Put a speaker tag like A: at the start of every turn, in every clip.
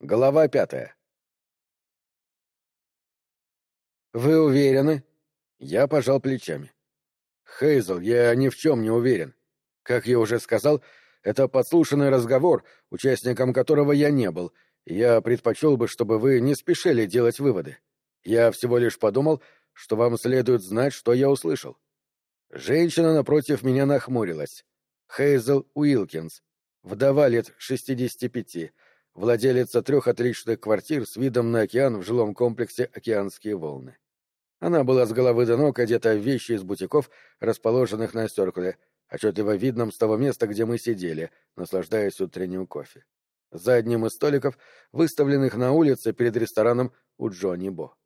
A: Глава пятая. «Вы уверены?» Я пожал плечами. «Хейзл, я ни в чем не уверен. Как я уже сказал, это подслушанный разговор, участником которого я не был, я предпочел бы, чтобы вы не спешили делать выводы. Я всего лишь подумал, что вам следует знать, что я услышал». Женщина напротив меня нахмурилась. Хейзл Уилкинс, вдова лет шестидесяти пяти, владелица трех отличных квартир с видом на океан в жилом комплексе «Океанские волны». Она была с головы до ног одета в вещи из бутиков, расположенных на Стеркле, отчетливо видном с того места, где мы сидели, наслаждаясь утренним кофе. За одним из столиков, выставленных на улице перед рестораном у Джонни Бо.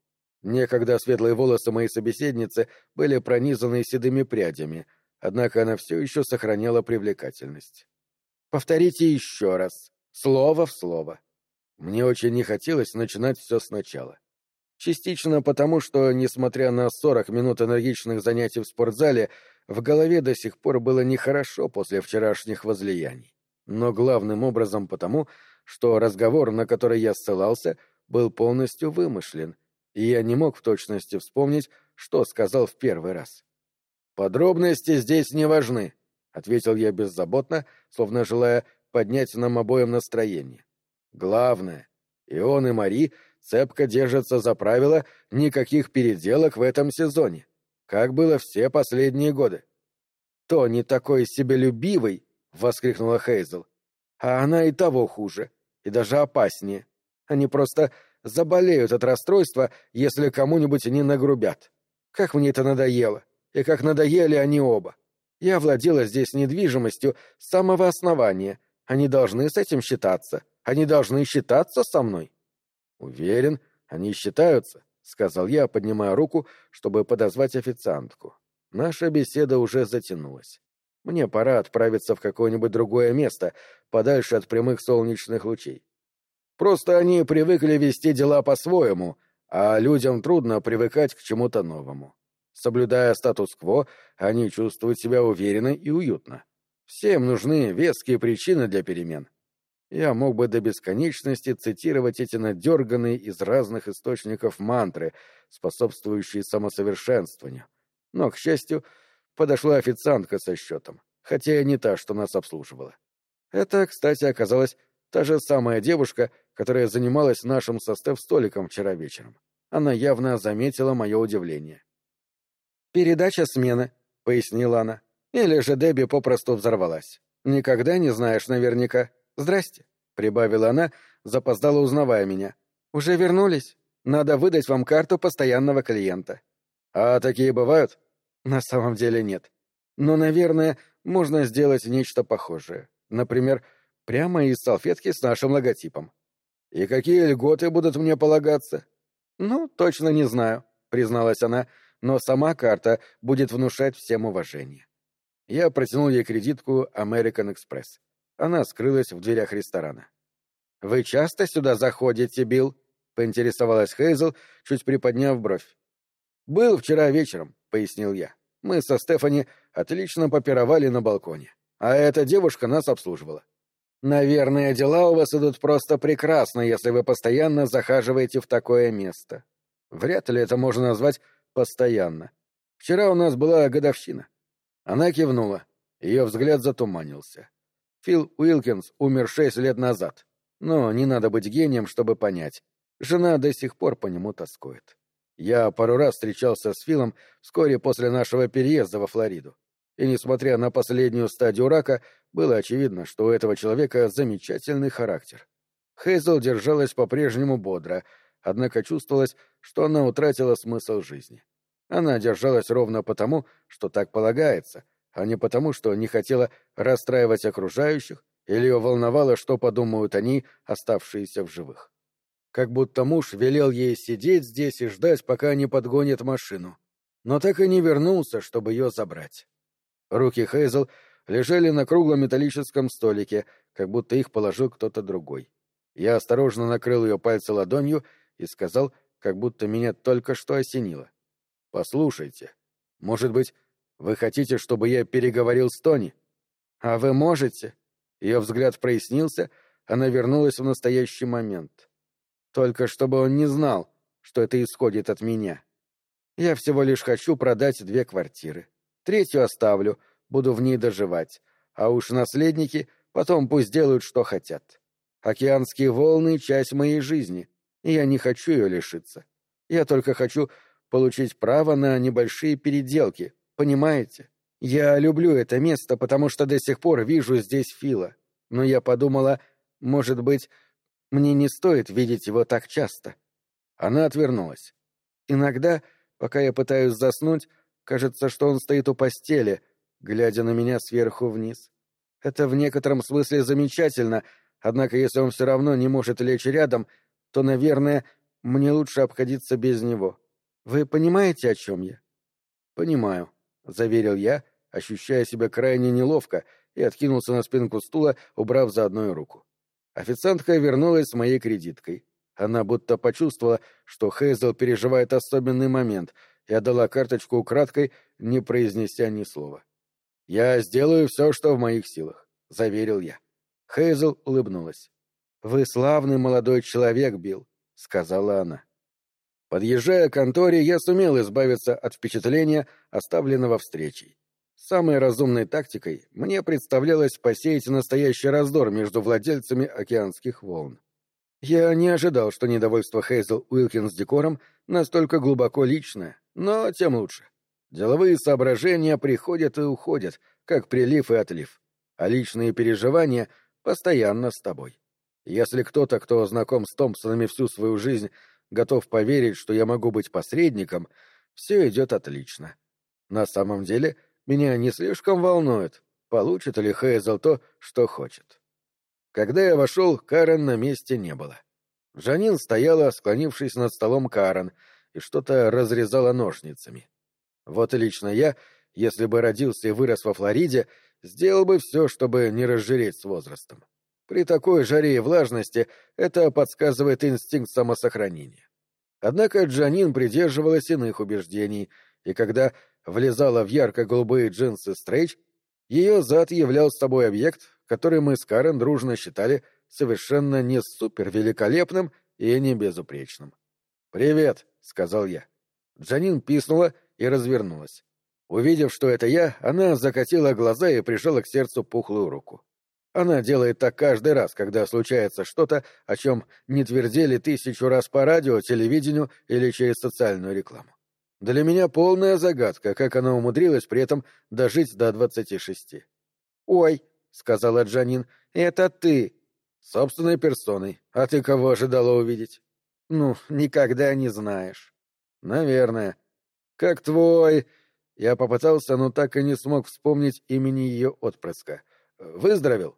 A: Некогда светлые волосы моей собеседницы были пронизаны седыми прядями, однако она все еще сохраняла привлекательность. «Повторите еще раз», Слово в слово. Мне очень не хотелось начинать все сначала. Частично потому, что, несмотря на сорок минут энергичных занятий в спортзале, в голове до сих пор было нехорошо после вчерашних возлияний. Но главным образом потому, что разговор, на который я ссылался, был полностью вымышлен, и я не мог в точности вспомнить, что сказал в первый раз. «Подробности здесь не важны», — ответил я беззаботно, словно желая поднять нам обоим настроение. Главное, и он, и Мари цепко держатся за правило никаких переделок в этом сезоне, как было все последние годы. «Тони такой себелюбивый!» — воскликнула Хейзел. «А она и того хуже, и даже опаснее. Они просто заболеют от расстройства, если кому-нибудь не нагрубят. Как мне это надоело, и как надоели они оба. Я владела здесь недвижимостью с самого основания — они должны с этим считаться. Они должны считаться со мной. Уверен, они считаются, сказал я, поднимая руку, чтобы подозвать официантку. Наша беседа уже затянулась. Мне пора отправиться в какое-нибудь другое место, подальше от прямых солнечных лучей. Просто они привыкли вести дела по-своему, а людям трудно привыкать к чему-то новому. Соблюдая статус-кво, они чувствуют себя уверенно и уютно. Всем нужны веские причины для перемен. Я мог бы до бесконечности цитировать эти надерганные из разных источников мантры, способствующие самосовершенствованию. Но, к счастью, подошла официантка со счетом, хотя и не та, что нас обслуживала. Это, кстати, оказалась та же самая девушка, которая занималась нашим состав-столиком вчера вечером. Она явно заметила мое удивление. «Передача смены», — пояснила она. Или же Дебби попросту взорвалась. Никогда не знаешь наверняка. Здрасте, прибавила она, запоздала узнавая меня. Уже вернулись? Надо выдать вам карту постоянного клиента. А такие бывают? На самом деле нет. Но, наверное, можно сделать нечто похожее. Например, прямо из салфетки с нашим логотипом. И какие льготы будут мне полагаться? Ну, точно не знаю, призналась она, но сама карта будет внушать всем уважение. Я протянул ей кредитку American Express. Она скрылась в дверях ресторана. «Вы часто сюда заходите, Билл?» — поинтересовалась Хейзел, чуть приподняв бровь. «Был вчера вечером», — пояснил я. «Мы со Стефани отлично попировали на балконе, а эта девушка нас обслуживала. Наверное, дела у вас идут просто прекрасно, если вы постоянно захаживаете в такое место. Вряд ли это можно назвать постоянно. Вчера у нас была годовщина. Она кивнула. Ее взгляд затуманился. Фил Уилкинс умер шесть лет назад. Но не надо быть гением, чтобы понять. Жена до сих пор по нему тоскует. Я пару раз встречался с Филом вскоре после нашего переезда во Флориду. И, несмотря на последнюю стадию рака, было очевидно, что у этого человека замечательный характер. Хейзел держалась по-прежнему бодро, однако чувствовалось, что она утратила смысл жизни. Она держалась ровно потому, что так полагается, а не потому, что не хотела расстраивать окружающих или ее волновало, что подумают они, оставшиеся в живых. Как будто муж велел ей сидеть здесь и ждать, пока не подгонят машину, но так и не вернулся, чтобы ее забрать. Руки Хейзел лежали на круглом металлическом столике, как будто их положил кто-то другой. Я осторожно накрыл ее пальцы ладонью и сказал, как будто меня только что осенило. Послушайте, может быть, вы хотите, чтобы я переговорил с Тони? А вы можете? Ее взгляд прояснился, она вернулась в настоящий момент. Только чтобы он не знал, что это исходит от меня. Я всего лишь хочу продать две квартиры. Третью оставлю, буду в ней доживать. А уж наследники потом пусть делают, что хотят. Океанские волны — часть моей жизни, и я не хочу ее лишиться. Я только хочу получить право на небольшие переделки, понимаете? Я люблю это место, потому что до сих пор вижу здесь Фила. Но я подумала, может быть, мне не стоит видеть его так часто. Она отвернулась. Иногда, пока я пытаюсь заснуть, кажется, что он стоит у постели, глядя на меня сверху вниз. Это в некотором смысле замечательно, однако если он все равно не может лечь рядом, то, наверное, мне лучше обходиться без него. Вы понимаете, о чем я? — Понимаю, — заверил я, ощущая себя крайне неловко, и откинулся на спинку стула, убрав заодно руку. Официантка вернулась с моей кредиткой. Она будто почувствовала, что Хейзел переживает особенный момент, и отдала карточку украдкой, не произнеся ни слова. «Я сделаю все, что в моих силах», — заверил я. Хейзел улыбнулась. «Вы славный молодой человек, Билл», — сказала она. Подъезжая к конторе, я сумел избавиться от впечатления, оставленного встречей. Самой разумной тактикой мне представлялось посеять настоящий раздор между владельцами океанских волн. Я не ожидал, что недовольство Хейзел Уилкинс декором настолько глубоко личное, но тем лучше. Деловые соображения приходят и уходят, как прилив и отлив, а личные переживания постоянно с тобой. Если кто-то, кто знаком с Томпсонами всю свою жизнь, готов поверить, что я могу быть посредником, все идет отлично. На самом деле, меня не слишком волнует, получит ли Хейзел то, что хочет. Когда я вошел, Карен на месте не было. Жанин стояла, склонившись над столом Карен, и что-то разрезала ножницами. Вот и лично я, если бы родился и вырос во Флориде, сделал бы все, чтобы не разжиреть с возрастом. При такой жаре и влажности это подсказывает инстинкт самосохранения. Однако Джанин придерживалась иных убеждений, и когда влезала в ярко-голубые джинсы стрейч, ее зад являл собой объект, который мы с Карен дружно считали совершенно не супервеликолепным и не безупречным. «Привет», — сказал я. Джанин писнула и развернулась. Увидев, что это я, она закатила глаза и прижала к сердцу пухлую руку. Она делает так каждый раз, когда случается что-то, о чем не твердили тысячу раз по радио, телевидению или через социальную рекламу. Для меня полная загадка, как она умудрилась при этом дожить до двадцати шести. «Ой», — сказала Джанин, — «это ты». «Собственной персоной. А ты кого ожидала увидеть?» «Ну, никогда не знаешь». «Наверное. Как твой...» Я попытался, но так и не смог вспомнить имени ее отпрыска. «Выздоровел?»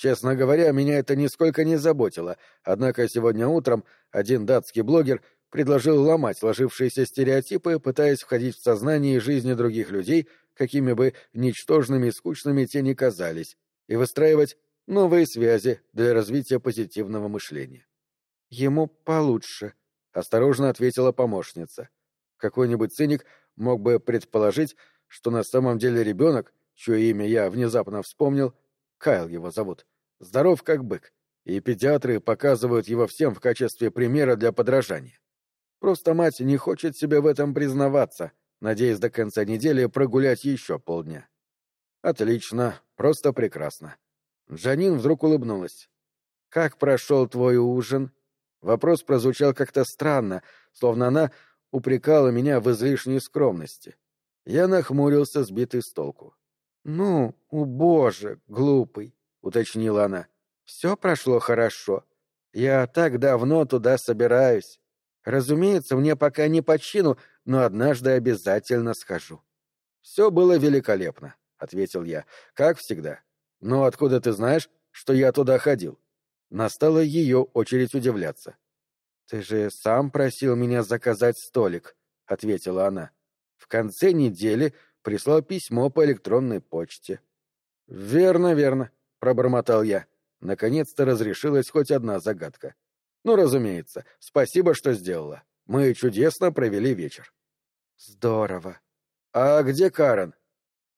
A: Честно говоря, меня это нисколько не заботило, однако сегодня утром один датский блогер предложил ломать сложившиеся стереотипы, пытаясь входить в сознание и жизни других людей, какими бы ничтожными и скучными те ни казались, и выстраивать новые связи для развития позитивного мышления. «Ему получше», — осторожно ответила помощница. Какой-нибудь циник мог бы предположить, что на самом деле ребенок, чье имя я внезапно вспомнил, Кайл его зовут, здоров как бык, и педиатры показывают его всем в качестве примера для подражания. Просто мать не хочет себе в этом признаваться, надеясь до конца недели прогулять еще полдня. Отлично, просто прекрасно. Джанин вдруг улыбнулась. «Как прошел твой ужин?» Вопрос прозвучал как-то странно, словно она упрекала меня в излишней скромности. Я нахмурился, сбитый с толку. «Ну, о боже, глупый!» — уточнила она. «Все прошло хорошо. Я так давно туда собираюсь. Разумеется, мне пока не по чину, но однажды обязательно схожу». «Все было великолепно», — ответил я, — «как всегда. Но откуда ты знаешь, что я туда ходил?» Настала ее очередь удивляться. «Ты же сам просил меня заказать столик», — ответила она. «В конце недели прислал письмо по электронной почте». «Верно, верно», — пробормотал я. Наконец-то разрешилась хоть одна загадка. «Ну, разумеется, спасибо, что сделала. Мы чудесно провели вечер». «Здорово. А где Карен?»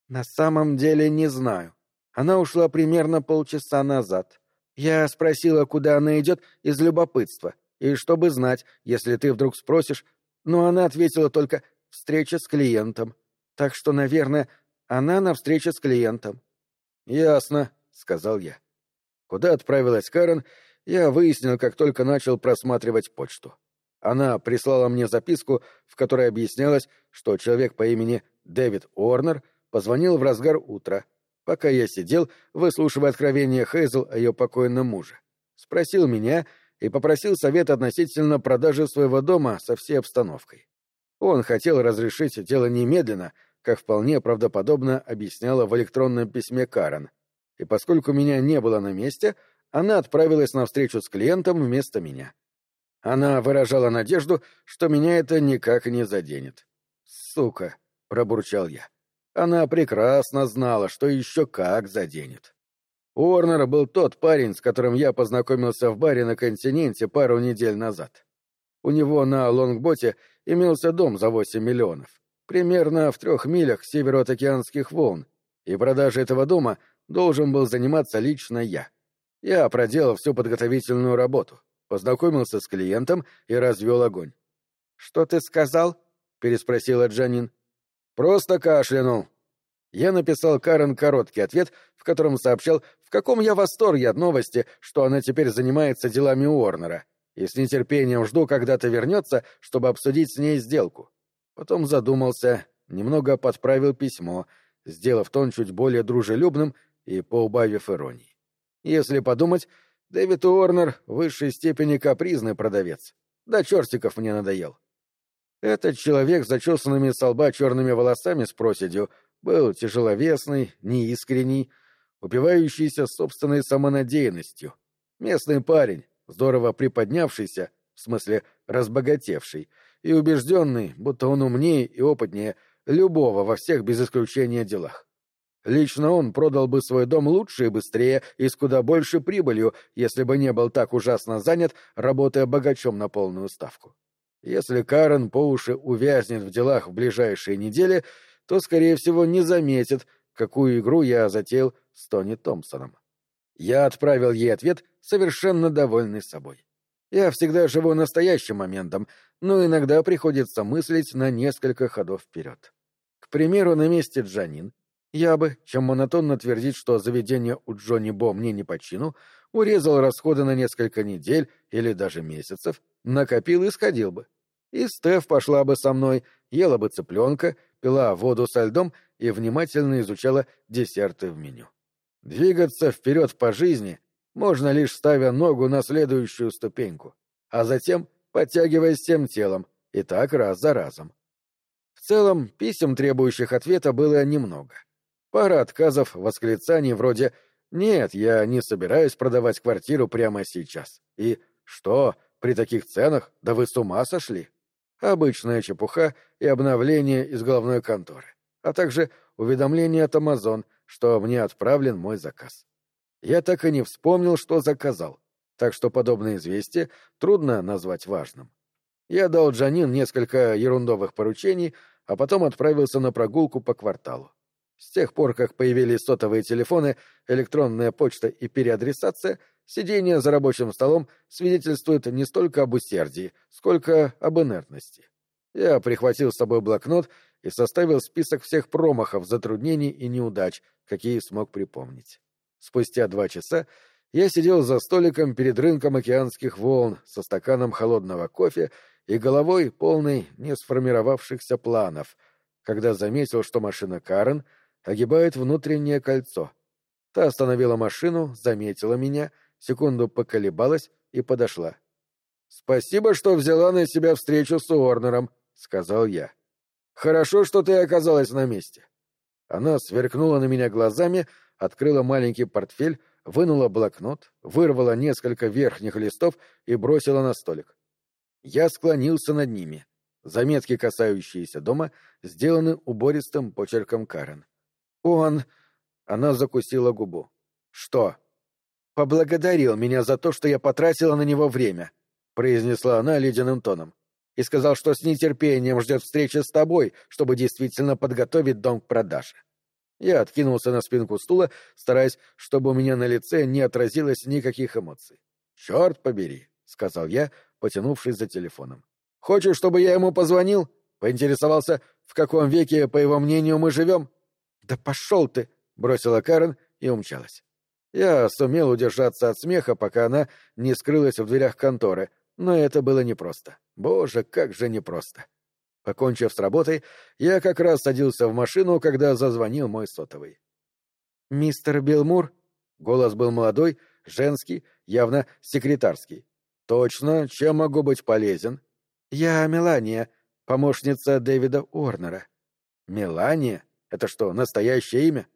A: «На самом деле не знаю. Она ушла примерно полчаса назад. Я спросила, куда она идет, из любопытства, и чтобы знать, если ты вдруг спросишь, но она ответила только «встреча с клиентом». Так что, наверное, она на встрече с клиентом. «Ясно», — сказал я. Куда отправилась Карен, я выяснил, как только начал просматривать почту. Она прислала мне записку, в которой объяснялось, что человек по имени Дэвид Уорнер позвонил в разгар утра, пока я сидел, выслушивая откровение Хейзл о ее покойном муже. Спросил меня и попросил совет относительно продажи своего дома со всей обстановкой. Он хотел разрешить дело немедленно, как вполне правдоподобно объясняла в электронном письме Карен. И поскольку меня не было на месте, она отправилась на встречу с клиентом вместо меня. Она выражала надежду, что меня это никак не заденет. «Сука!» — пробурчал я. Она прекрасно знала, что еще как заденет. Уорнер был тот парень, с которым я познакомился в баре на континенте пару недель назад. У него на лонгботе имелся дом за 8 миллионов, примерно в трех милях североокеанских волн, и продажей этого дома должен был заниматься лично я. Я проделал всю подготовительную работу, познакомился с клиентом и развел огонь. «Что ты сказал?» — переспросила Джанин. «Просто кашлянул». Я написал Карен короткий ответ, в котором сообщал, в каком я восторге от новости, что она теперь занимается делами Уорнера, и с нетерпением жду, когда ты вернется, чтобы обсудить с ней сделку. Потом задумался, немного подправил письмо, сделав тон чуть более дружелюбным и поубавив иронии. Если подумать, Дэвид Уорнер в высшей степени капризный продавец. Да чертиков мне надоел. Этот человек с зачесанными с лба черными волосами с проседью был тяжеловесный, неискренний, упивающийся собственной самонадеянностью. Местный парень, здорово приподнявшийся, в смысле разбогатевший, и убежденный, будто он умнее и опытнее любого во всех без исключения делах. Лично он продал бы свой дом лучше и быстрее и с куда больше прибылью, если бы не был так ужасно занят, работая богачом на полную ставку. Если Карен по уши увязнет в делах в ближайшие недели, то, скорее всего, не заметит, какую игру я затеял с Тони Томпсоном. Я отправил ей ответ, совершенно довольный собой. Я всегда живу настоящим моментом, но иногда приходится мыслить на несколько ходов вперед. К примеру, на месте Джанин я бы, чем монотонно твердить, что заведение у Джонни Бо мне не по чину, урезал расходы на несколько недель или даже месяцев, накопил и сходил бы. И Стеф пошла бы со мной, ела бы цыпленка, пила воду со льдом и внимательно изучала десерты в меню. Двигаться вперед по жизни можно лишь ставя ногу на следующую ступеньку, а затем подтягиваясь всем телом, и так раз за разом. В целом, писем, требующих ответа, было немного. Пара отказов, восклицаний вроде «Нет, я не собираюсь продавать квартиру прямо сейчас». И «Что? При таких ценах? Да вы с ума сошли?» Обычная чепуха и обновление из головной конторы, а также уведомление от Amazon, что мне отправлен мой заказ. Я так и не вспомнил, что заказал, так что подобное известие трудно назвать важным. Я дал Джанин несколько ерундовых поручений, а потом отправился на прогулку по кварталу. С тех пор, как появились сотовые телефоны, электронная почта и переадресация, сидение за рабочим столом свидетельствует не столько об усердии, сколько об инертности. Я прихватил с собой блокнот и составил список всех промахов, затруднений и неудач, какие смог припомнить. Спустя два часа я сидел за столиком перед рынком океанских волн со стаканом холодного кофе и головой полной не сформировавшихся планов, когда заметил, что машина Карен — огибает внутреннее кольцо. Та остановила машину, заметила меня, секунду поколебалась и подошла. «Спасибо, что взяла на себя встречу с Уорнером», — сказал я. «Хорошо, что ты оказалась на месте». Она сверкнула на меня глазами, открыла маленький портфель, вынула блокнот, вырвала несколько верхних листов и бросила на столик. Я склонился над ними. Заметки, касающиеся дома, сделаны убористым почерком Карен. Он... Она закусила губу. Что? Поблагодарил меня за то, что я потратила на него время, произнесла она ледяным тоном. И сказал, что с нетерпением ждет встречи с тобой, чтобы действительно подготовить дом к продаже. Я откинулся на спинку стула, стараясь, чтобы у меня на лице не отразилось никаких эмоций. «Черт побери», — сказал я, потянувшись за телефоном. «Хочешь, чтобы я ему позвонил?» Поинтересовался, в каком веке, по его мнению, мы живем? «Да пошел ты!» — бросила Карен и умчалась. Я сумел удержаться от смеха, пока она не скрылась в дверях конторы, но это было непросто. Боже, как же непросто. Покончив с работой, я как раз садился в машину, когда зазвонил мой сотовый. «Мистер Билмур?» Голос был молодой, женский, явно секретарский. «Точно, чем могу быть полезен?» «Я Мелания, помощница Дэвида Уорнера». «Мелания? Это что, настоящее имя?»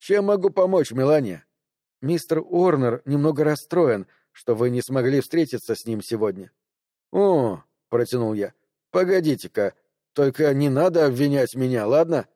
A: «Чем могу помочь, Мелания?» «Мистер Уорнер немного расстроен, что вы не смогли встретиться с ним сегодня». «О», — протянул я, — «погодите-ка, только не надо обвинять меня, ладно?»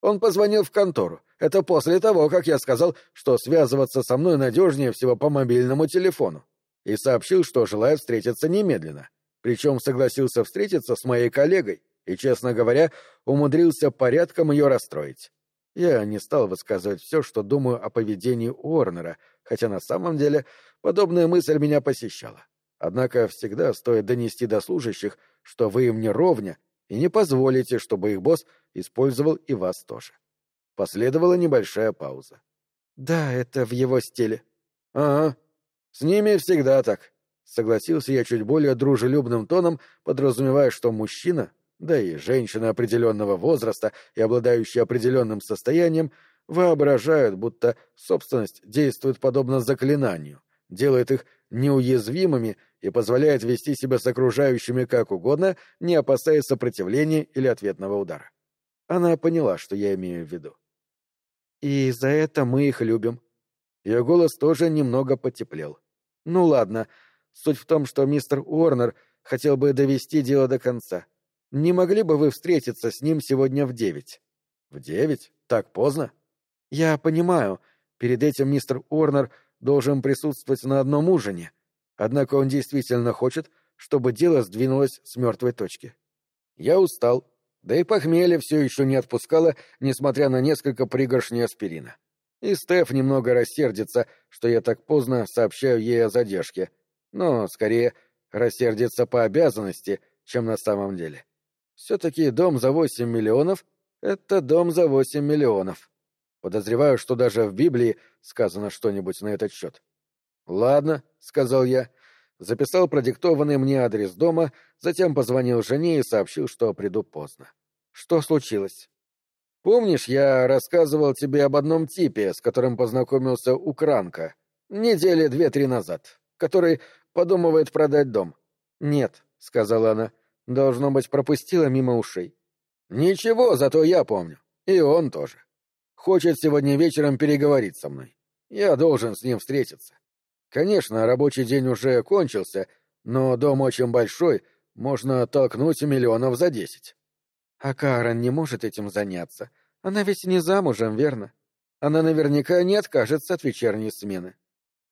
A: Он позвонил в контору. Это после того, как я сказал, что связываться со мной надежнее всего по мобильному телефону. И сообщил, что желает встретиться немедленно. Причем согласился встретиться с моей коллегой и, честно говоря, умудрился порядком ее расстроить. Я не стал высказывать все, что думаю о поведении Уорнера, хотя на самом деле подобная мысль меня посещала. Однако всегда стоит донести до служащих, что вы им не ровня, и не позволите, чтобы их босс использовал и вас тоже. Последовала небольшая пауза. «Да, это в его стиле». «Ага. С ними всегда так», — согласился я чуть более дружелюбным тоном, подразумевая, что мужчина, да и женщина определенного возраста и обладающие определенным состоянием, воображают, будто собственность действует подобно заклинанию, делает их неуязвимыми и позволяет вести себя с окружающими как угодно, не опасаясь сопротивления или ответного удара. Она поняла, что я имею в виду. И за это мы их любим. Ее голос тоже немного потеплел. Ну ладно, суть в том, что мистер Уорнер хотел бы довести дело до конца. Не могли бы вы встретиться с ним сегодня в девять? В девять? Так поздно? Я понимаю, перед этим мистер Уорнер должен присутствовать на одном ужине. Однако он действительно хочет, чтобы дело сдвинулось с мертвой точки. Я устал, да и похмелье все еще не отпускало, несмотря на несколько пригоршней аспирина. И Стеф немного рассердится, что я так поздно сообщаю ей о задержке, но, скорее, рассердится по обязанности, чем на самом деле. Все-таки дом за восемь миллионов — это дом за восемь миллионов. Подозреваю, что даже в Библии сказано что-нибудь на этот счет. «Ладно», — сказал я, записал продиктованный мне адрес дома, затем позвонил жене и сообщил, что приду поздно. Что случилось? Помнишь, я рассказывал тебе об одном типе, с которым познакомился у Кранка, недели две-три назад, который подумывает продать дом? Нет, сказала она, должно быть, пропустила мимо ушей. Ничего, зато я помню. И он тоже. Хочет сегодня вечером переговорить со мной. Я должен с ним встретиться. Конечно, рабочий день уже кончился, но дом очень большой, можно толкнуть миллионов за десять. А Карен не может этим заняться. Она ведь не замужем, верно? Она наверняка не откажется от вечерней смены.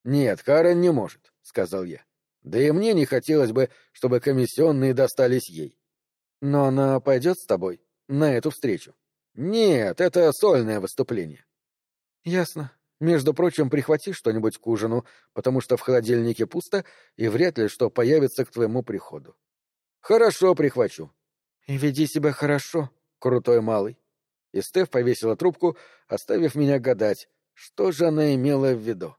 A: Нет, Карен не может, сказал я. Да и мне не хотелось бы, чтобы комиссионные достались ей. Но она пойдет с тобой на эту встречу. Нет, это сольное выступление. Ясно. Между прочим, прихвати что-нибудь к ужину, потому что в холодильнике пусто, и вряд ли что появится к твоему приходу. Хорошо, прихвачу. И веди себя хорошо, крутой малый. И Стеф повесила трубку, оставив меня гадать, что же она имела в виду.